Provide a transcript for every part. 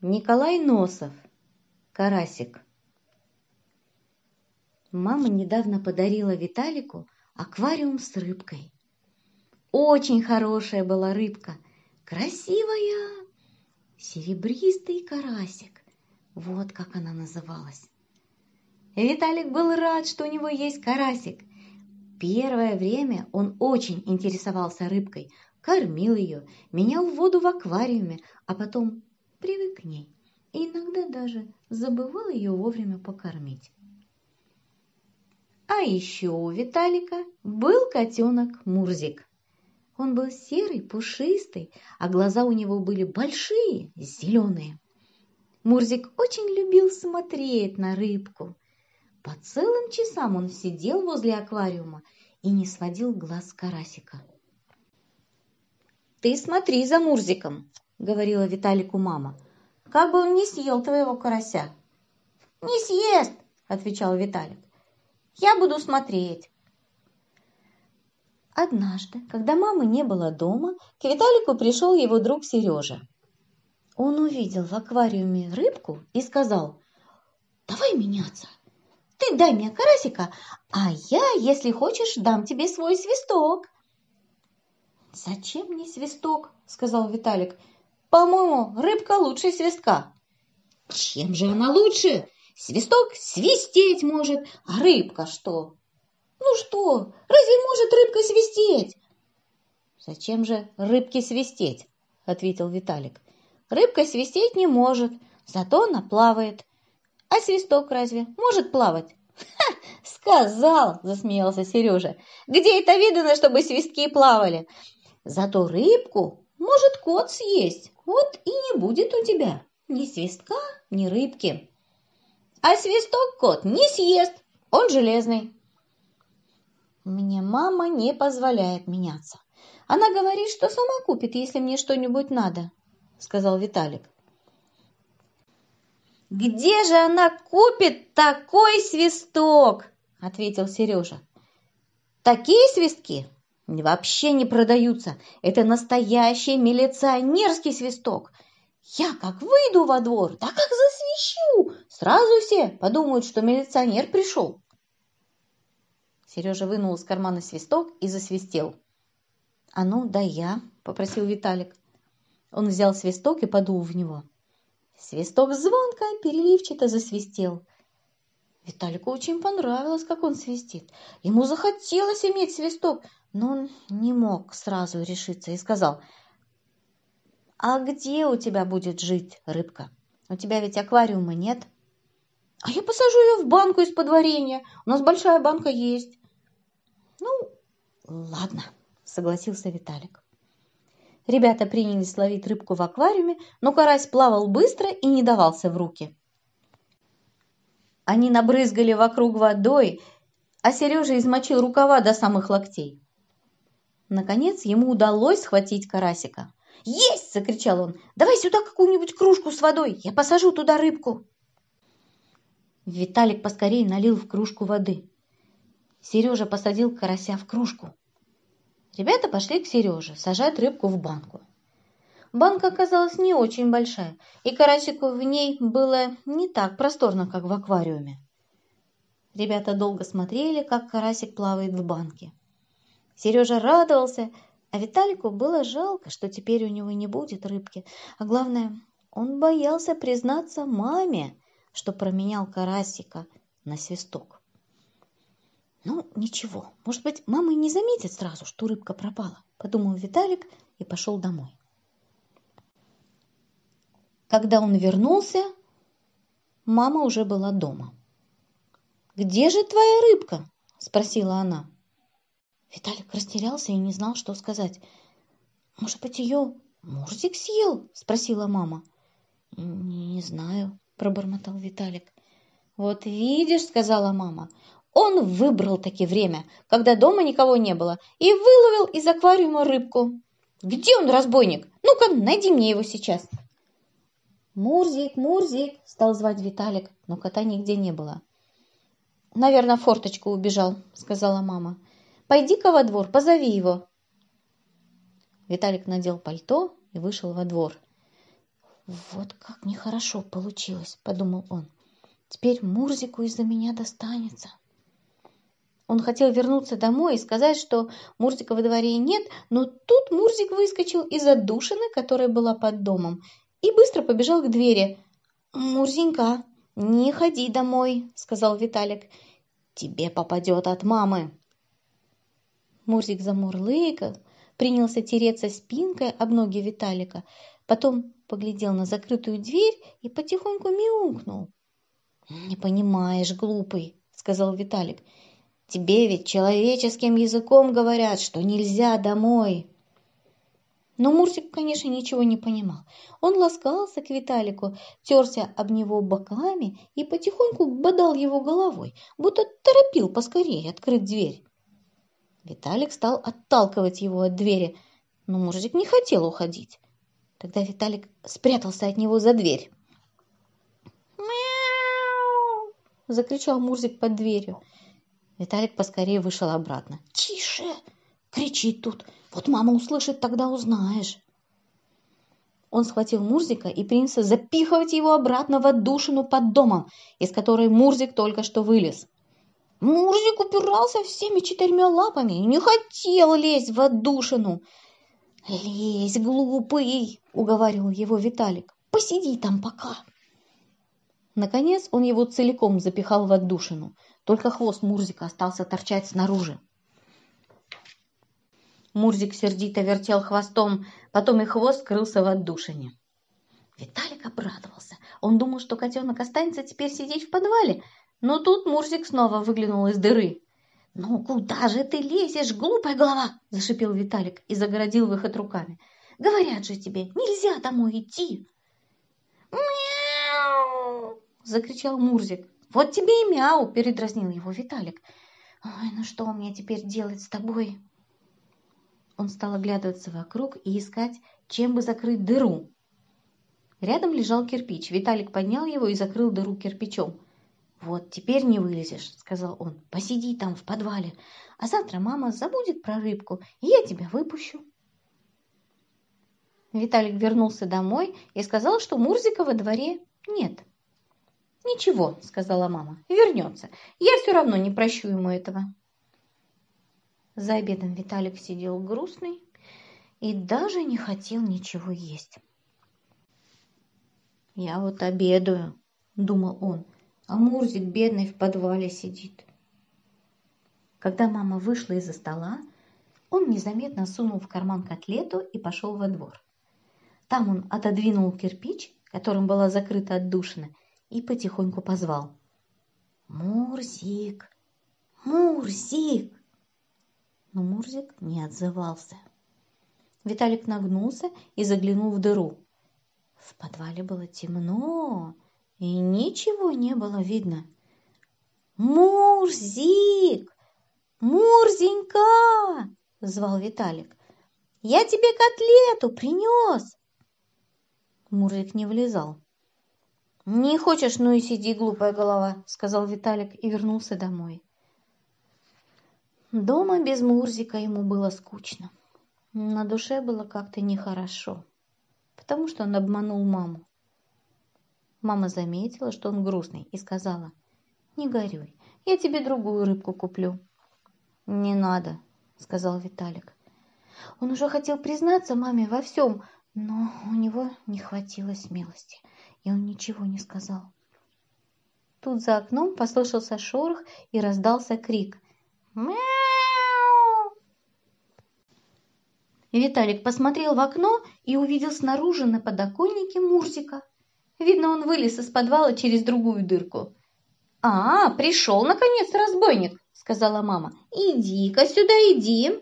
Николай Носов. Карасик. Мама недавно подарила Виталику аквариум с рыбкой. Очень хорошая была рыбка, красивая, серебристый карасик. Вот как она называлась. Виталик был рад, что у него есть карасик. Первое время он очень интересовался рыбкой, кормил ее, менял воду в аквариуме, а потом привык к ней и иногда даже забывал ее вовремя покормить. А еще у Виталика был котенок Мурзик. Он был серый, пушистый, а глаза у него были большие, зеленые. Мурзик очень любил смотреть на рыбку. По целым часам он сидел возле аквариума и не сводил глаз карасика. «Ты смотри за Мурзиком», — говорила Виталику мама, — «как бы он не съел твоего карася». «Не съест», — отвечал Виталик. Я буду смотреть. Однажды, когда мамы не было дома, к Виталику пришел его друг Сережа. Он увидел в аквариуме рыбку и сказал, «Давай меняться. Ты дай мне карасика, а я, если хочешь, дам тебе свой свисток». «Зачем мне свисток?» – сказал Виталик. «По-моему, рыбка лучше свистка». «Чем же она лучше?» Свисток свистеть может, а рыбка что? Ну что, разве может рыбка свистеть? Зачем же рыбке свистеть? Ответил Виталик. Рыбка свистеть не может, зато она плавает. А свисток разве может плавать? «Ха! Сказал!» – засмеялся Сережа. «Где это видано, чтобы свистки плавали? Зато рыбку может кот съесть. Вот и не будет у тебя ни свистка, ни рыбки». А свисток кот не съест, он железный. Мне мама не позволяет меняться. Она говорит, что сама купит, если мне что-нибудь надо, сказал Виталик. Где же она купит такой свисток? ответил Сережа. Такие свистки вообще не продаются. Это настоящий милиционерский свисток – я как выйду во двор, да как засвищу, сразу все подумают, что милиционер пришел. Сережа вынул из кармана свисток и засвистел. «А ну, да я», — попросил Виталик. Он взял свисток и подул в него. Свисток звонко, переливчато засвистел. Виталику очень понравилось, как он свистит. Ему захотелось иметь свисток, но он не мог сразу решиться и сказал — а где у тебя будет жить рыбка? У тебя ведь аквариума нет. А я посажу ее в банку из-под варенья. У нас большая банка есть. Ну, ладно, согласился Виталик. Ребята принялись ловить рыбку в аквариуме, но карась плавал быстро и не давался в руки. Они набрызгали вокруг водой, а Сережа измочил рукава до самых локтей. Наконец ему удалось схватить карасика. «Есть!» – закричал он. «Давай сюда какую-нибудь кружку с водой, я посажу туда рыбку». Виталик поскорее налил в кружку воды. Сережа посадил карася в кружку. Ребята пошли к Сереже сажать рыбку в банку. Банка оказалась не очень большая, и карасику в ней было не так просторно, как в аквариуме. Ребята долго смотрели, как карасик плавает в банке. Сережа радовался, а Виталику было жалко, что теперь у него не будет рыбки. А главное, он боялся признаться маме, что променял карасика на свисток. Ну, ничего, может быть, мама и не заметит сразу, что рыбка пропала, подумал Виталик и пошел домой. Когда он вернулся, мама уже была дома. «Где же твоя рыбка?» – спросила она. Виталик растерялся и не знал, что сказать. «Может быть, ее Мурзик съел?» – спросила мама. «Не знаю», – пробормотал Виталик. «Вот видишь», – сказала мама, – «он выбрал таки время, когда дома никого не было, и выловил из аквариума рыбку. Где он, разбойник? Ну-ка, найди мне его сейчас». «Мурзик, Мурзик!» – стал звать Виталик, но кота нигде не было. «Наверное, форточку убежал», – сказала мама. Пойди-ка во двор, позови его. Виталик надел пальто и вышел во двор. «Вот как нехорошо получилось», — подумал он. «Теперь Мурзику из-за меня достанется». Он хотел вернуться домой и сказать, что Мурзика во дворе нет, но тут Мурзик выскочил из отдушины, которая была под домом, и быстро побежал к двери. «Мурзенька, не ходи домой», — сказал Виталик. «Тебе попадет от мамы». Мурзик замурлыкал, принялся тереться спинкой об ноги Виталика, потом поглядел на закрытую дверь и потихоньку мяукнул. «Не понимаешь, глупый», — сказал Виталик. Тебе ведь человеческим языком говорят, что нельзя домой. Но Мурзик, конечно, ничего не понимал. Он ласкался к Виталику, терся об него боками и потихоньку бодал его головой, будто торопил поскорее открыть дверь. Виталик стал отталкивать его от двери, но Мурзик не хотел уходить. Тогда Виталик спрятался от него за дверь. «Мяу!» – закричал Мурзик под дверью. Виталик поскорее вышел обратно. «Тише!» — кричит тут. «Вот мама услышит, тогда узнаешь». Он схватил Мурзика и принялся запихивать его обратно в отдушину под домом, из которой Мурзик только что вылез. Мурзик упирался всеми четырьмя лапами и не хотел лезть в отдушину. «Лезь, глупый!» — уговаривал его Виталик. «Посиди там пока!» Наконец он его целиком запихал в отдушину — только хвост Мурзика остался торчать снаружи. Мурзик сердито вертел хвостом, потом и хвост скрылся в отдушине. Виталик обрадовался. Он думал, что котенок останется теперь сидеть в подвале, но тут Мурзик снова выглянул из дыры. «Ну куда же ты лезешь, глупая голова?» – зашипел Виталик и загородил выход руками. «Говорят же тебе, нельзя домой идти!» «Мяу!» – закричал Мурзик. Вот тебе и мяу, передразнил его Виталик. Ой, ну что мне теперь делать с тобой? Он стал оглядываться вокруг и искать, чем бы закрыть дыру. Рядом лежал кирпич. Виталик поднял его и закрыл дыру кирпичом. «Вот, теперь не вылезешь», — сказал он. «Посиди там в подвале, а завтра мама забудет про рыбку, и я тебя выпущу». Виталик вернулся домой и сказал, что Мурзика во дворе нет. «Ничего», — сказала мама, — «вернется. Я все равно не прощу ему этого». За обедом Виталик сидел грустный и даже не хотел ничего есть. «Я вот обедаю», — думал он, — «а Мурзик бедный в подвале сидит». Когда мама вышла из-за стола, он незаметно сунул в карман котлету и пошел во двор. Там он отодвинул кирпич, которым была закрыта отдушина, и потихоньку позвал. «Мурзик! Мурзик!» Но Мурзик не отзывался. Виталик нагнулся и заглянул в дыру. В подвале было темно, и ничего не было видно. «Мурзик! Мурзенька!» — звал Виталик. «Я тебе котлету принес!» Мурзик не влезал. «Не хочешь, ну и сиди, глупая голова», — сказал Виталик и вернулся домой. Дома без Мурзика ему было скучно. На душе было как-то нехорошо, потому что он обманул маму. Мама заметила, что он грустный, и сказала, «Не горюй, я тебе другую рыбку куплю». «Не надо», — сказал Виталик. Он уже хотел признаться маме во всем, но у него не хватило смелости и он ничего не сказал. Тут за окном послышался шорох и раздался крик. «Мяу!» Виталик посмотрел в окно и увидел снаружи на подоконнике Мурзика. Видно, он вылез из подвала через другую дырку. «А, пришел, наконец, разбойник!» — сказала мама. «Иди-ка сюда, иди!»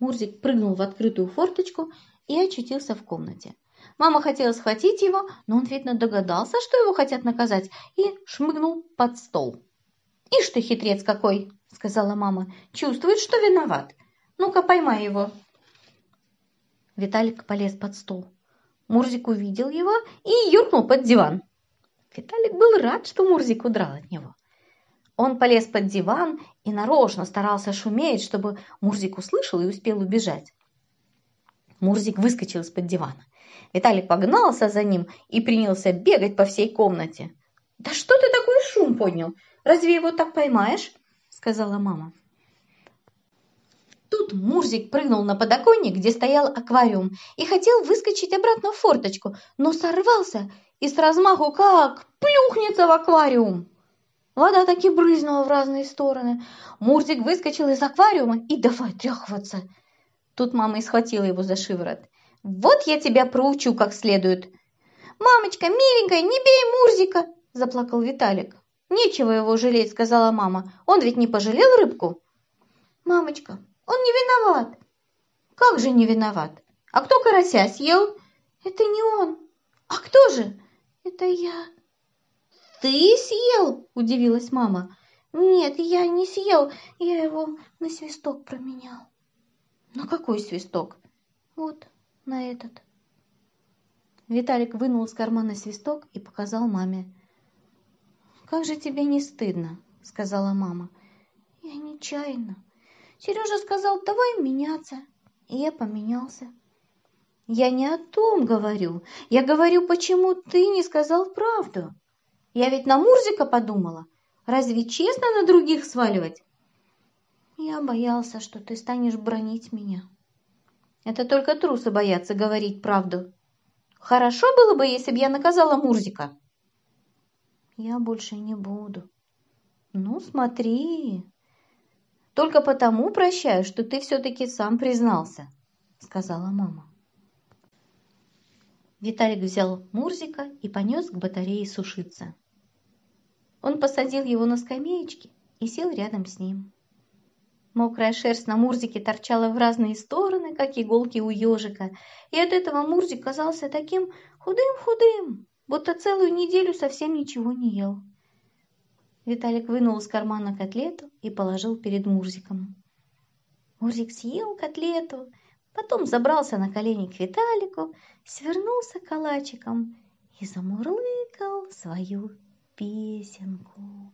Мурзик прыгнул в открытую форточку и очутился в комнате. Мама хотела схватить его, но он, видно, догадался, что его хотят наказать, и шмыгнул под стол. «Ишь ты, хитрец какой!» — сказала мама. «Чувствует, что виноват. Ну-ка, поймай его!» Виталик полез под стол. Мурзик увидел его и юркнул под диван. Виталик был рад, что Мурзик удрал от него. Он полез под диван и нарочно старался шуметь, чтобы Мурзик услышал и успел убежать. Мурзик выскочил из-под дивана. Виталик погнался за ним и принялся бегать по всей комнате. «Да что ты такой шум поднял? Разве его так поймаешь?» – сказала мама. Тут Мурзик прыгнул на подоконник, где стоял аквариум, и хотел выскочить обратно в форточку, но сорвался и с размаху как плюхнется в аквариум. Вода таки брызнула в разные стороны. Мурзик выскочил из аквариума и давай тряхиваться. Тут мама и схватила его за шиворот. «Вот я тебя проучу как следует!» «Мамочка, миленькая, не бей Мурзика!» – заплакал Виталик. «Нечего его жалеть», – сказала мама. «Он ведь не пожалел рыбку?» «Мамочка, он не виноват!» «Как же не виноват? А кто карася съел?» «Это не он!» «А кто же?» «Это я!» «Ты съел?» – удивилась мама. «Нет, я не съел, я его на свисток променял». «На какой свисток?» «Вот, на этот». Виталик вынул из кармана свисток и показал маме. «Как же тебе не стыдно?» – сказала мама. «Я нечаянно. Сережа сказал, давай меняться». И я поменялся. «Я не о том говорю. Я говорю, почему ты не сказал правду?» Я ведь на Мурзика подумала. Разве честно на других сваливать? Я боялся, что ты станешь бронить меня. Это только трусы боятся говорить правду. Хорошо было бы, если бы я наказала Мурзика. Я больше не буду. Ну, смотри. Только потому прощаю, что ты все-таки сам признался, сказала мама. Виталик взял Мурзика и понес к батарее сушиться. Он посадил его на скамеечке и сел рядом с ним. Мокрая шерсть на Мурзике торчала в разные стороны, как иголки у ежика, и от этого Мурзик казался таким худым-худым, будто целую неделю совсем ничего не ел. Виталик вынул из кармана котлету и положил перед Мурзиком. Мурзик съел котлету Потом забрался на колени к Виталику, свернулся калачиком и замурлыкал свою песенку.